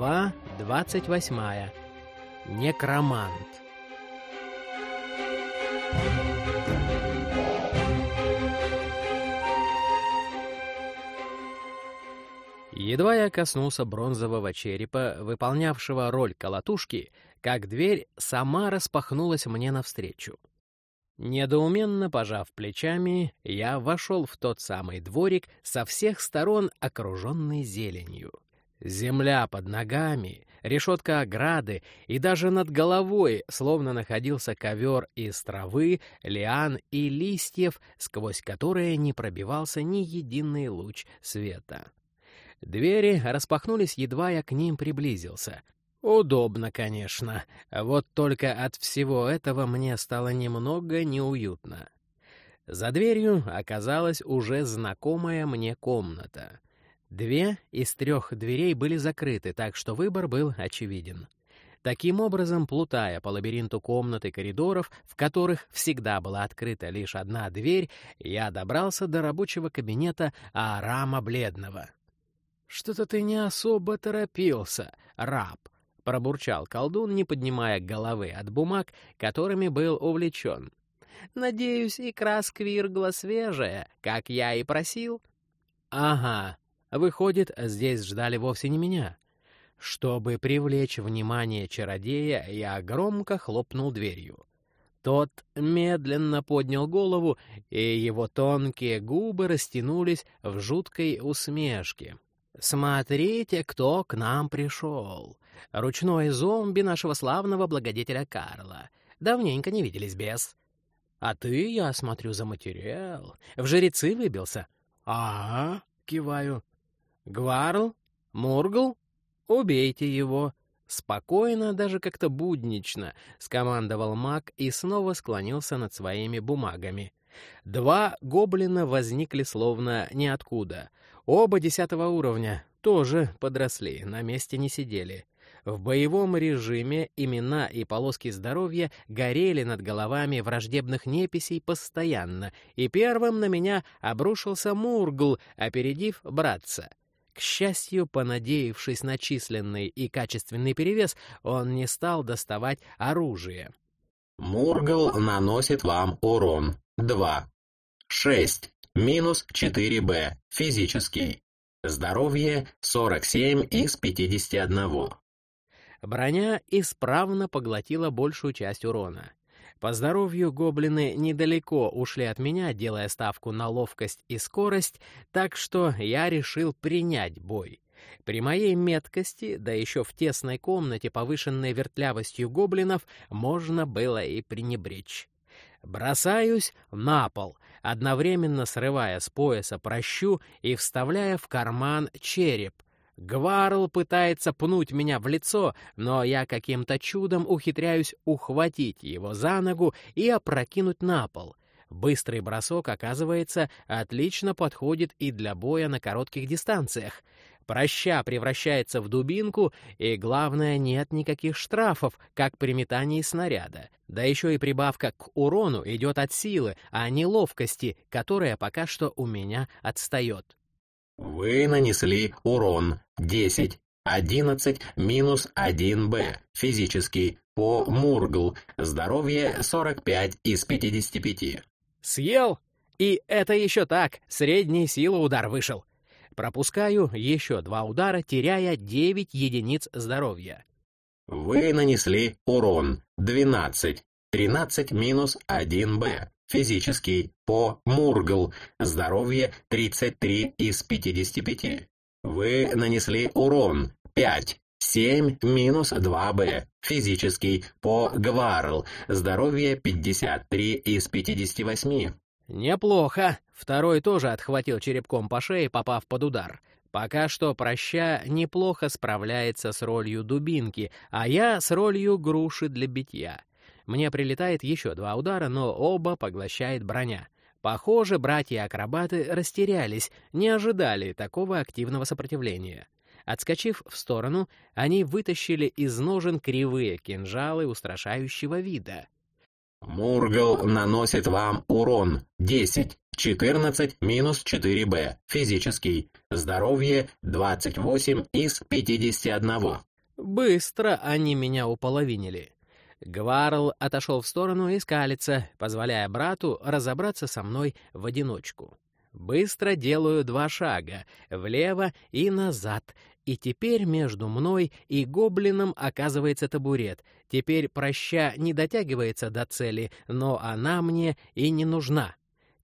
Глава 28. Некромант. Едва я коснулся бронзового черепа, выполнявшего роль колотушки, как дверь сама распахнулась мне навстречу. Недоуменно пожав плечами, я вошел в тот самый дворик со всех сторон, окруженный зеленью. Земля под ногами, решетка ограды и даже над головой словно находился ковер из травы, лиан и листьев, сквозь которые не пробивался ни единый луч света. Двери распахнулись, едва я к ним приблизился. Удобно, конечно. Вот только от всего этого мне стало немного неуютно. За дверью оказалась уже знакомая мне комната. Две из трех дверей были закрыты, так что выбор был очевиден. Таким образом, плутая по лабиринту комнат и коридоров, в которых всегда была открыта лишь одна дверь, я добрался до рабочего кабинета Арама Бледного. «Что-то ты не особо торопился, раб», — пробурчал колдун, не поднимая головы от бумаг, которыми был увлечен. «Надеюсь, икра сквиргла свежая, как я и просил?» «Ага», Выходит, здесь ждали вовсе не меня. Чтобы привлечь внимание чародея, я громко хлопнул дверью. Тот медленно поднял голову, и его тонкие губы растянулись в жуткой усмешке. «Смотрите, кто к нам пришел. Ручной зомби нашего славного благодетеля Карла. Давненько не виделись, без. А ты, я смотрю, заматерял. В жрецы выбился». «Ага», — киваю. «Гварл? Мургл? Убейте его!» Спокойно, даже как-то буднично, скомандовал маг и снова склонился над своими бумагами. Два гоблина возникли словно ниоткуда. Оба десятого уровня, тоже подросли, на месте не сидели. В боевом режиме имена и полоски здоровья горели над головами враждебных неписей постоянно, и первым на меня обрушился Мургл, опередив братца. К счастью, понадеявшись на численный и качественный перевес, он не стал доставать оружие. Мургл наносит вам урон. 2. 6. Минус 4Б. Физический. Здоровье 47 из 51. Броня исправно поглотила большую часть урона. По здоровью гоблины недалеко ушли от меня, делая ставку на ловкость и скорость, так что я решил принять бой. При моей меткости, да еще в тесной комнате, повышенной вертлявостью гоблинов, можно было и пренебречь. Бросаюсь на пол, одновременно срывая с пояса прощу и вставляя в карман череп — Гварл пытается пнуть меня в лицо, но я каким-то чудом ухитряюсь ухватить его за ногу и опрокинуть на пол. Быстрый бросок, оказывается, отлично подходит и для боя на коротких дистанциях. Проща превращается в дубинку, и, главное, нет никаких штрафов, как при метании снаряда. Да еще и прибавка к урону идет от силы, а не ловкости, которая пока что у меня отстает. Вы нанесли урон 10, 11 минус 1Б, физический, по Мургл, здоровье 45 из 55. Съел? И это еще так, средней силы удар вышел. Пропускаю еще два удара, теряя 9 единиц здоровья. Вы нанесли урон 12, 13 минус 1Б, Физический по Мургл. Здоровье 33 из 55. Вы нанесли урон 5. 7 минус 2Б. Физический по Гварл. Здоровье 53 из 58. Неплохо. Второй тоже отхватил черепком по шее, попав под удар. Пока что проща неплохо справляется с ролью дубинки, а я с ролью груши для битья. Мне прилетает еще два удара, но оба поглощает броня. Похоже, братья-акробаты растерялись, не ожидали такого активного сопротивления. Отскочив в сторону, они вытащили из ножен кривые кинжалы устрашающего вида. «Мургл наносит вам урон 10, 14 минус 4Б, физический, здоровье 28 из 51. Быстро они меня уполовинили. Гварл отошел в сторону и скалится, позволяя брату разобраться со мной в одиночку. Быстро делаю два шага, влево и назад, и теперь между мной и гоблином оказывается табурет. Теперь проща не дотягивается до цели, но она мне и не нужна.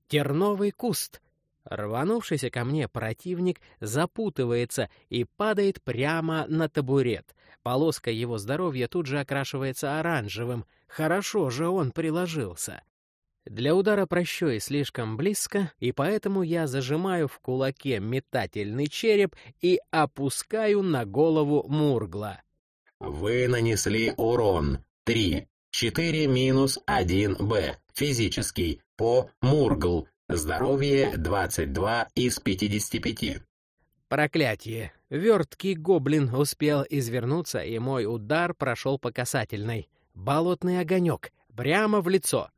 Терновый куст. Рванувшийся ко мне противник запутывается и падает прямо на табурет. Полоска его здоровья тут же окрашивается оранжевым. Хорошо же он приложился. Для удара прощой слишком близко, и поэтому я зажимаю в кулаке метательный череп и опускаю на голову Мургла. Вы нанесли урон 3, 4 минус 1Б, физический, по Мургл, здоровье 22 из 55. Проклятие! Верткий гоблин успел извернуться, и мой удар прошел по касательной. Болотный огонек, прямо в лицо.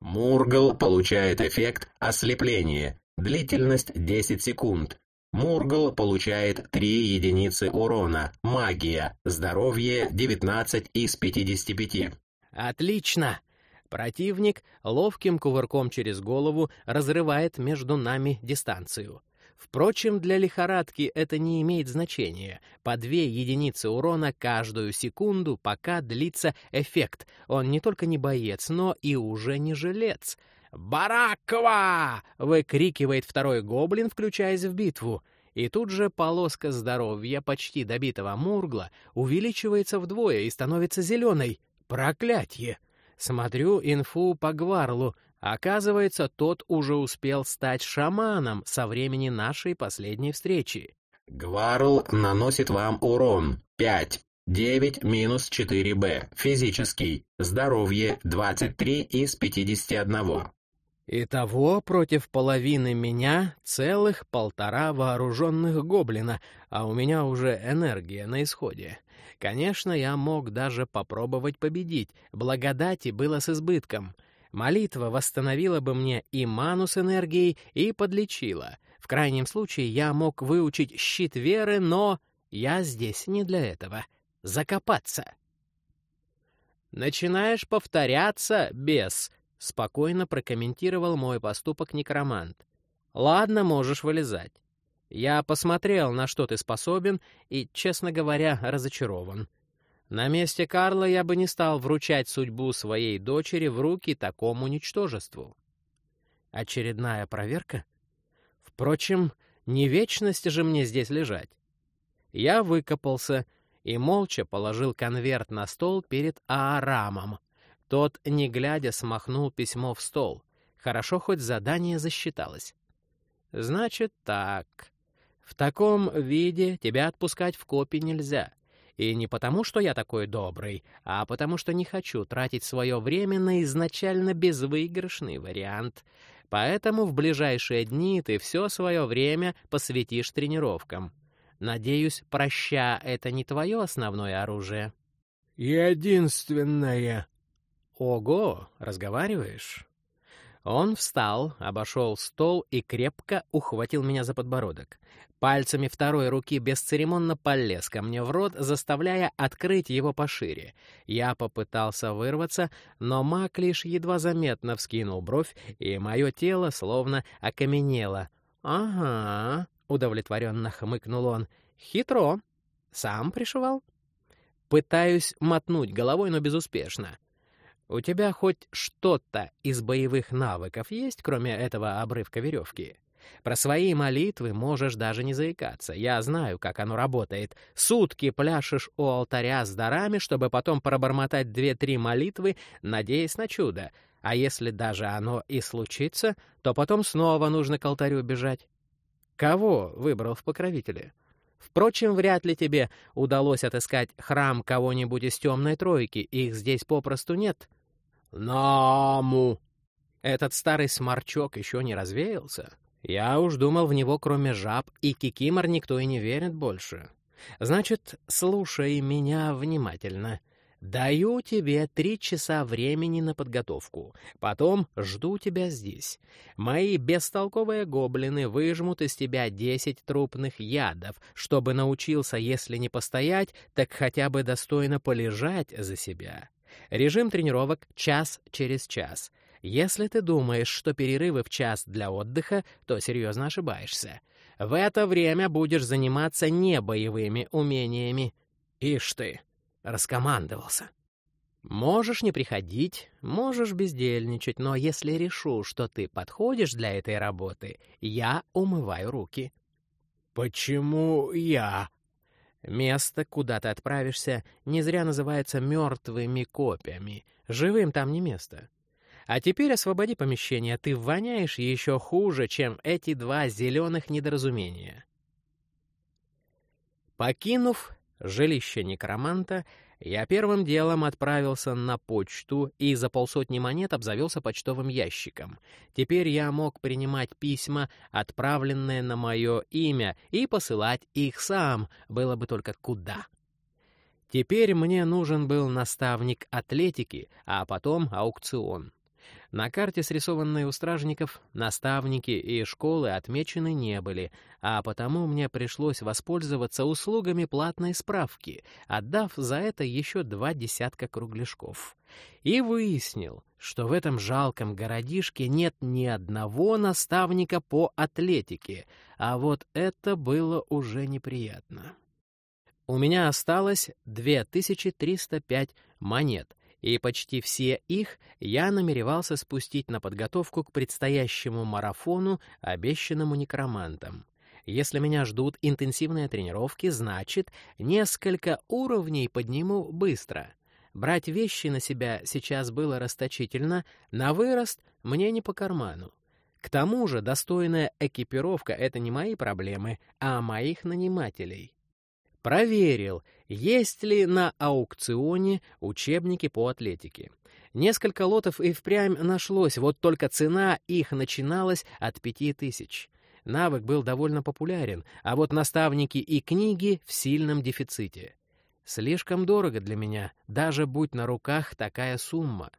Мургл получает эффект ослепления. Длительность 10 секунд. Мургл получает 3 единицы урона. Магия. Здоровье 19 из 55. Отлично! Противник ловким кувырком через голову разрывает между нами дистанцию. Впрочем, для лихорадки это не имеет значения. По две единицы урона каждую секунду, пока длится эффект. Он не только не боец, но и уже не жилец. «Бараква!» — выкрикивает второй гоблин, включаясь в битву. И тут же полоска здоровья почти добитого Мургла увеличивается вдвое и становится зеленой. Проклятье! Смотрю инфу по Гварлу. Оказывается, тот уже успел стать шаманом со времени нашей последней встречи. Гварл наносит вам урон 5. 9 минус 4Б. Физический. Здоровье 23 из 51. Итого против половины меня целых полтора вооруженных гоблина, а у меня уже энергия на исходе. Конечно, я мог даже попробовать победить, благодати было с избытком. Молитва восстановила бы мне и ману с энергией, и подлечила. В крайнем случае я мог выучить щит веры, но я здесь не для этого. Закопаться. «Начинаешь повторяться, бес», — спокойно прокомментировал мой поступок некромант. «Ладно, можешь вылезать. Я посмотрел, на что ты способен, и, честно говоря, разочарован. На месте Карла я бы не стал вручать судьбу своей дочери в руки такому ничтожеству. Очередная проверка? Впрочем, не вечность же мне здесь лежать. Я выкопался и молча положил конверт на стол перед Аарамом. Тот, не глядя, смахнул письмо в стол. Хорошо, хоть задание засчиталось. Значит так. В таком виде тебя отпускать в копи нельзя. И не потому, что я такой добрый, а потому, что не хочу тратить свое время на изначально безвыигрышный вариант. Поэтому в ближайшие дни ты все свое время посвятишь тренировкам. Надеюсь, проща — это не твое основное оружие. «Единственное». «Ого, разговариваешь?» Он встал, обошел стол и крепко ухватил меня за подбородок. Пальцами второй руки бесцеремонно полез ко мне в рот, заставляя открыть его пошире. Я попытался вырваться, но маг лишь едва заметно вскинул бровь, и мое тело словно окаменело. «Ага», — удовлетворенно хмыкнул он, — «хитро. Сам пришивал?» Пытаюсь мотнуть головой, но безуспешно. У тебя хоть что-то из боевых навыков есть, кроме этого обрывка веревки? Про свои молитвы можешь даже не заикаться. Я знаю, как оно работает. Сутки пляшешь у алтаря с дарами, чтобы потом пробормотать две-три молитвы, надеясь на чудо. А если даже оно и случится, то потом снова нужно к алтарю бежать. Кого выбрал в покровителе? Впрочем, вряд ли тебе удалось отыскать храм кого-нибудь из темной тройки, их здесь попросту нет. «Наму!» Этот старый сморчок еще не развеялся. Я уж думал, в него кроме жаб и кикимор никто и не верит больше. Значит, слушай меня внимательно. Даю тебе три часа времени на подготовку. Потом жду тебя здесь. Мои бестолковые гоблины выжмут из тебя десять трупных ядов, чтобы научился, если не постоять, так хотя бы достойно полежать за себя. Режим тренировок час через час. Если ты думаешь, что перерывы в час для отдыха, то серьезно ошибаешься. В это время будешь заниматься не боевыми умениями. Ишь ты, раскомандовался. Можешь не приходить, можешь бездельничать, но если решу, что ты подходишь для этой работы, я умываю руки. Почему я? Место, куда ты отправишься, не зря называется мертвыми копьями. Живым там не место. А теперь освободи помещение, ты воняешь еще хуже, чем эти два зеленых недоразумения. Покинув жилище некроманта, я первым делом отправился на почту и за полсотни монет обзавелся почтовым ящиком. Теперь я мог принимать письма, отправленные на мое имя, и посылать их сам, было бы только куда. Теперь мне нужен был наставник атлетики, а потом аукцион. На карте, срисованной у стражников, наставники и школы отмечены не были, а потому мне пришлось воспользоваться услугами платной справки, отдав за это еще два десятка кругляшков. И выяснил, что в этом жалком городишке нет ни одного наставника по атлетике, а вот это было уже неприятно. У меня осталось 2305 монет — и почти все их я намеревался спустить на подготовку к предстоящему марафону, обещанному некромантом. Если меня ждут интенсивные тренировки, значит, несколько уровней подниму быстро. Брать вещи на себя сейчас было расточительно, на вырост мне не по карману. К тому же достойная экипировка — это не мои проблемы, а моих нанимателей. Проверил, есть ли на аукционе учебники по атлетике. Несколько лотов и впрямь нашлось, вот только цена их начиналась от пяти тысяч. Навык был довольно популярен, а вот наставники и книги в сильном дефиците. Слишком дорого для меня, даже будь на руках такая сумма.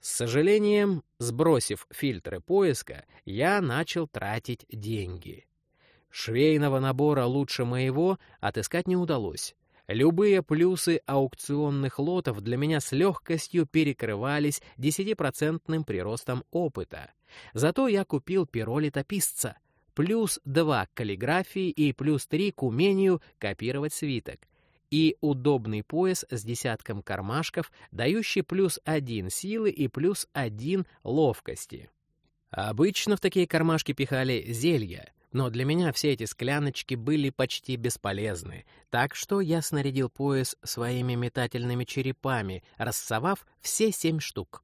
С сожалением, сбросив фильтры поиска, я начал тратить деньги. Швейного набора лучше моего отыскать не удалось. Любые плюсы аукционных лотов для меня с легкостью перекрывались 10% приростом опыта. Зато я купил перо летописца, плюс 2 к каллиграфии и плюс 3 к умению копировать свиток, и удобный пояс с десятком кармашков, дающий плюс 1 силы и плюс 1 ловкости. Обычно в такие кармашки пихали зелья, но для меня все эти скляночки были почти бесполезны, так что я снарядил пояс своими метательными черепами, рассовав все семь штук.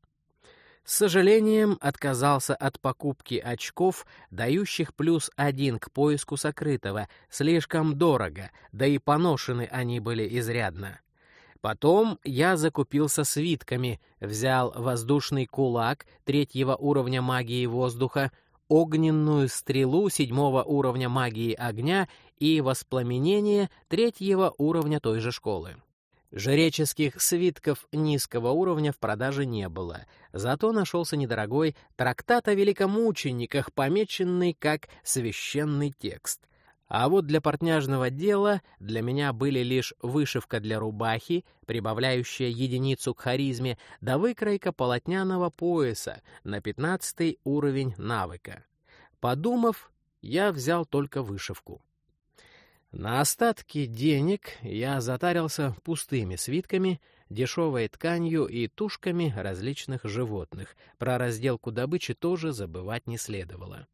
С сожалением отказался от покупки очков, дающих плюс один к поиску сокрытого, слишком дорого, да и поношены они были изрядно. Потом я закупился свитками, взял воздушный кулак третьего уровня магии воздуха, огненную стрелу седьмого уровня магии огня и воспламенение третьего уровня той же школы. Жреческих свитков низкого уровня в продаже не было, зато нашелся недорогой трактат о великомучениках, помеченный как священный текст — а вот для портняжного дела для меня были лишь вышивка для рубахи, прибавляющая единицу к харизме, да выкройка полотняного пояса на пятнадцатый уровень навыка. Подумав, я взял только вышивку. На остатки денег я затарился пустыми свитками, дешевой тканью и тушками различных животных. Про разделку добычи тоже забывать не следовало.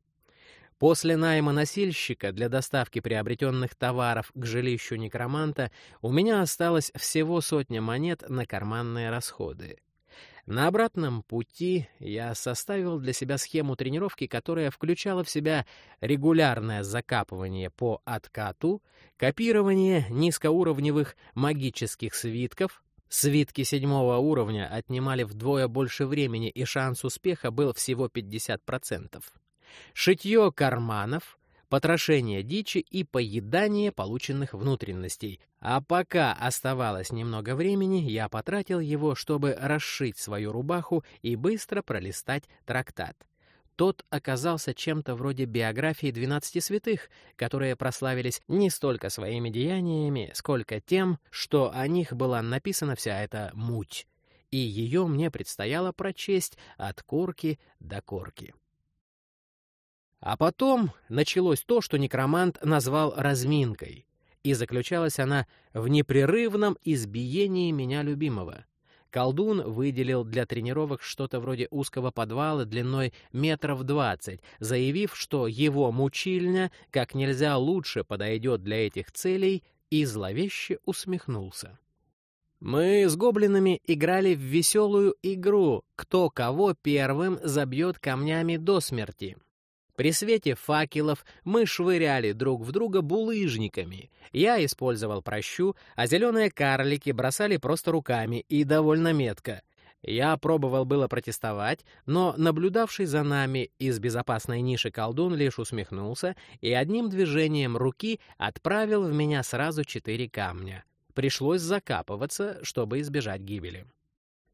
После найма носильщика для доставки приобретенных товаров к жилищу некроманта у меня осталось всего сотня монет на карманные расходы. На обратном пути я составил для себя схему тренировки, которая включала в себя регулярное закапывание по откату, копирование низкоуровневых магических свитков, Свитки седьмого уровня отнимали вдвое больше времени, и шанс успеха был всего 50% шитье карманов, потрошение дичи и поедание полученных внутренностей. А пока оставалось немного времени, я потратил его, чтобы расшить свою рубаху и быстро пролистать трактат. Тот оказался чем-то вроде биографии двенадцати святых, которые прославились не столько своими деяниями, сколько тем, что о них была написана вся эта муть. И ее мне предстояло прочесть от корки до корки. А потом началось то, что некромант назвал разминкой, и заключалась она в непрерывном избиении меня любимого. Колдун выделил для тренировок что-то вроде узкого подвала длиной метров двадцать, заявив, что его мучильня как нельзя лучше подойдет для этих целей, и зловеще усмехнулся. Мы с гоблинами играли в веселую игру «Кто кого первым забьет камнями до смерти». При свете факелов мы швыряли друг в друга булыжниками. Я использовал прощу, а зеленые карлики бросали просто руками и довольно метко. Я пробовал было протестовать, но наблюдавший за нами из безопасной ниши колдун лишь усмехнулся и одним движением руки отправил в меня сразу четыре камня. Пришлось закапываться, чтобы избежать гибели.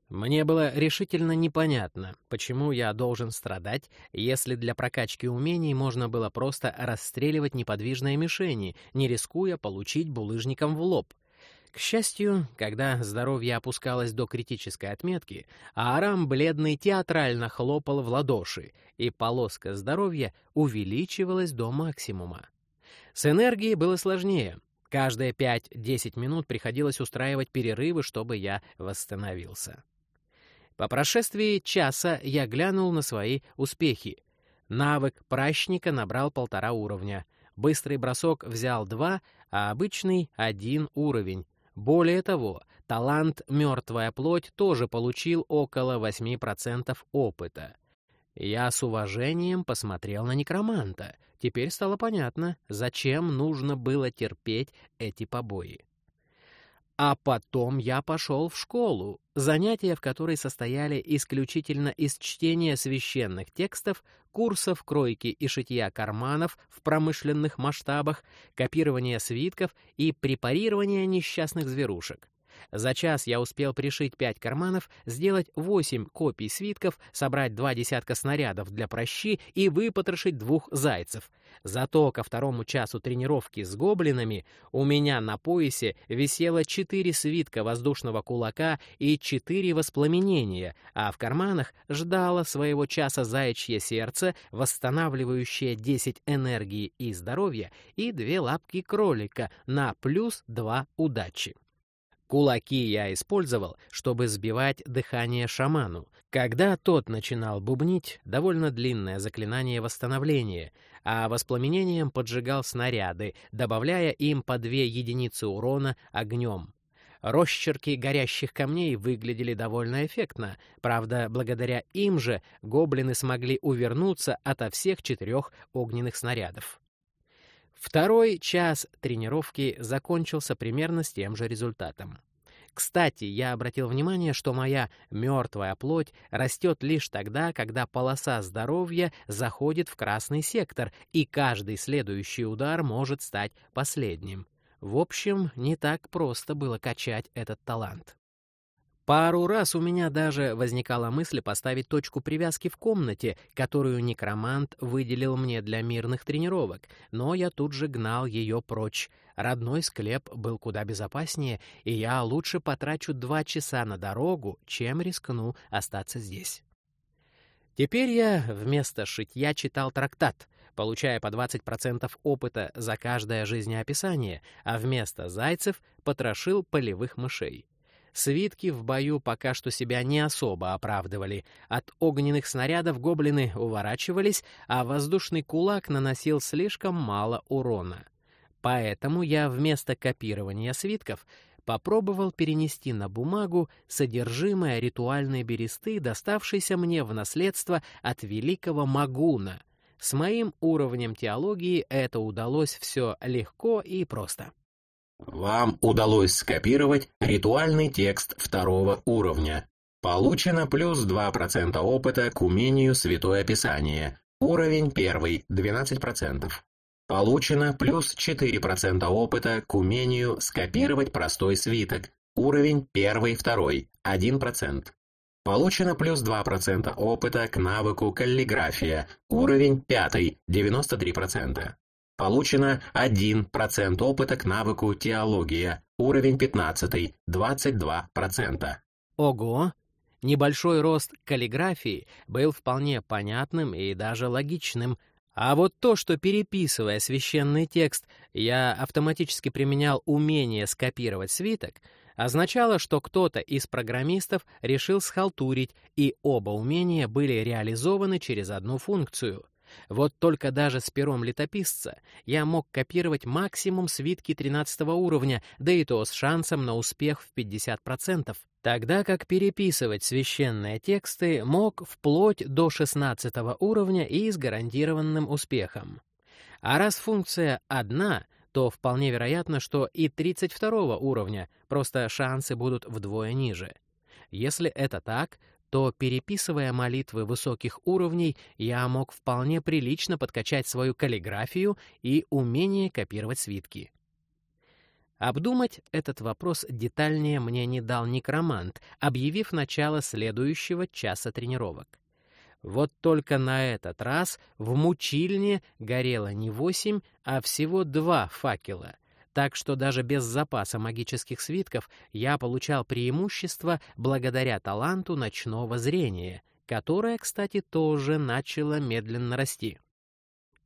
Мне было решительно непонятно, почему я должен страдать, если для прокачки умений можно было просто расстреливать неподвижные мишени, не рискуя получить булыжником в лоб. К счастью, когда здоровье опускалось до критической отметки, Арам бледный театрально хлопал в ладоши, и полоска здоровья увеличивалась до максимума. С энергией было сложнее. Каждые 5-10 минут приходилось устраивать перерывы, чтобы я восстановился. По прошествии часа я глянул на свои успехи. Навык пращника набрал полтора уровня. Быстрый бросок взял два, а обычный — один уровень. Более того, талант «Мертвая плоть» тоже получил около 8% опыта. Я с уважением посмотрел на некроманта. Теперь стало понятно, зачем нужно было терпеть эти побои. А потом я пошел в школу, занятия в которой состояли исключительно из чтения священных текстов, курсов кройки и шитья карманов в промышленных масштабах, копирования свитков и препарирования несчастных зверушек. За час я успел пришить пять карманов, сделать восемь копий свитков, собрать два десятка снарядов для прощи и выпотрошить двух зайцев. Зато ко второму часу тренировки с гоблинами у меня на поясе висело четыре свитка воздушного кулака и четыре воспламенения, а в карманах ждало своего часа заячье сердце, восстанавливающее десять энергии и здоровья, и две лапки кролика на плюс два удачи. Кулаки я использовал, чтобы сбивать дыхание шаману. Когда тот начинал бубнить, довольно длинное заклинание восстановления, а воспламенением поджигал снаряды, добавляя им по две единицы урона огнем. Росчерки горящих камней выглядели довольно эффектно, правда, благодаря им же гоблины смогли увернуться ото всех четырех огненных снарядов. Второй час тренировки закончился примерно с тем же результатом. Кстати, я обратил внимание, что моя мертвая плоть растет лишь тогда, когда полоса здоровья заходит в красный сектор, и каждый следующий удар может стать последним. В общем, не так просто было качать этот талант. Пару раз у меня даже возникала мысль поставить точку привязки в комнате, которую некромант выделил мне для мирных тренировок, но я тут же гнал ее прочь. Родной склеп был куда безопаснее, и я лучше потрачу два часа на дорогу, чем рискну остаться здесь. Теперь я вместо шитья читал трактат, получая по 20% опыта за каждое жизнеописание, а вместо зайцев потрошил полевых мышей. Свитки в бою пока что себя не особо оправдывали. От огненных снарядов гоблины уворачивались, а воздушный кулак наносил слишком мало урона. Поэтому я вместо копирования свитков попробовал перенести на бумагу содержимое ритуальной бересты, доставшейся мне в наследство от великого Магуна. С моим уровнем теологии это удалось все легко и просто. Вам удалось скопировать ритуальный текст второго уровня. Получено плюс 2% опыта к умению Святое Писание. Уровень первый – 12%. Получено плюс 4% опыта к умению скопировать простой свиток. Уровень 1-2, 1%. Получено плюс 2% опыта к навыку каллиграфия. Уровень 5, 93%. Получено 1% опыта к навыку теология. Уровень 15, 22%. Ого! Небольшой рост каллиграфии был вполне понятным и даже логичным, а вот то, что переписывая священный текст, я автоматически применял умение скопировать свиток, означало, что кто-то из программистов решил схалтурить, и оба умения были реализованы через одну функцию. Вот только даже с пером летописца я мог копировать максимум свитки 13 уровня, да и то с шансом на успех в 50% тогда как переписывать священные тексты мог вплоть до 16 уровня и с гарантированным успехом. А раз функция одна, то вполне вероятно, что и 32 уровня, просто шансы будут вдвое ниже. Если это так, то, переписывая молитвы высоких уровней, я мог вполне прилично подкачать свою каллиграфию и умение копировать свитки. Обдумать этот вопрос детальнее мне не дал некромант, объявив начало следующего часа тренировок. Вот только на этот раз в мучильне горело не восемь, а всего два факела, так что даже без запаса магических свитков я получал преимущество благодаря таланту ночного зрения, которое, кстати, тоже начало медленно расти.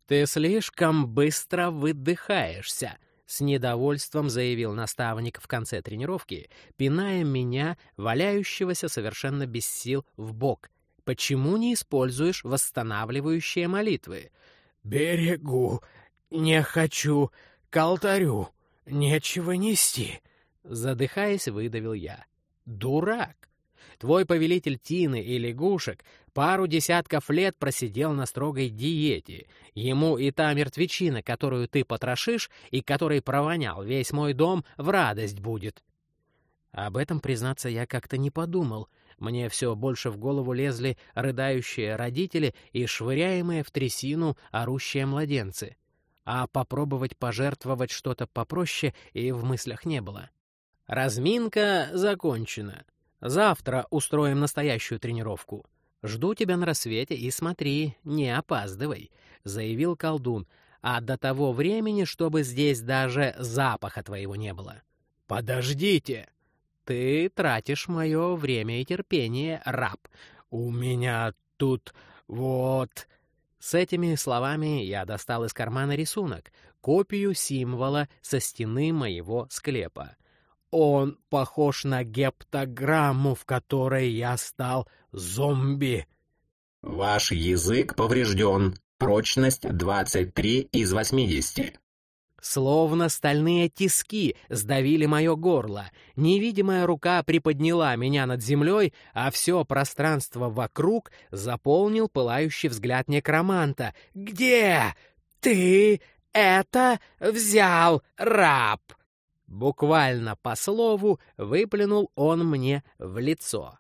«Ты слишком быстро выдыхаешься», с недовольством заявил наставник в конце тренировки, пиная меня, валяющегося совершенно без сил, в бок. «Почему не используешь восстанавливающие молитвы?» «Берегу, не хочу, к алтарю, нечего нести», — задыхаясь, выдавил я. «Дурак! Твой повелитель Тины и лягушек пару десятков лет просидел на строгой диете. Ему и та мертвечина, которую ты потрошишь и которой провонял весь мой дом, в радость будет. Об этом, признаться, я как-то не подумал. Мне все больше в голову лезли рыдающие родители и швыряемые в трясину орущие младенцы. А попробовать пожертвовать что-то попроще и в мыслях не было. Разминка закончена. Завтра устроим настоящую тренировку. Жду тебя на рассвете и смотри, не опаздывай», — заявил колдун, «а до того времени, чтобы здесь даже запаха твоего не было». «Подождите!» «Ты тратишь мое время и терпение, раб. У меня тут вот...» С этими словами я достал из кармана рисунок, копию символа со стены моего склепа. Он похож на гептограмму, в которой я стал зомби. Ваш язык поврежден. Прочность 23 из 80. Словно стальные тиски сдавили мое горло. Невидимая рука приподняла меня над землей, а все пространство вокруг заполнил пылающий взгляд некроманта. «Где ты это взял, раб?» Буквально по слову выплюнул он мне в лицо.